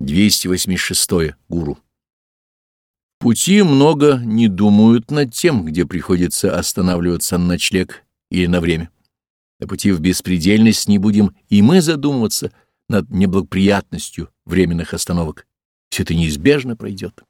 286. Гуру. Пути много не думают над тем, где приходится останавливаться на ночлег или на время. На пути в беспредельность не будем и мы задумываться над неблагоприятностью временных остановок. Все это неизбежно пройдет.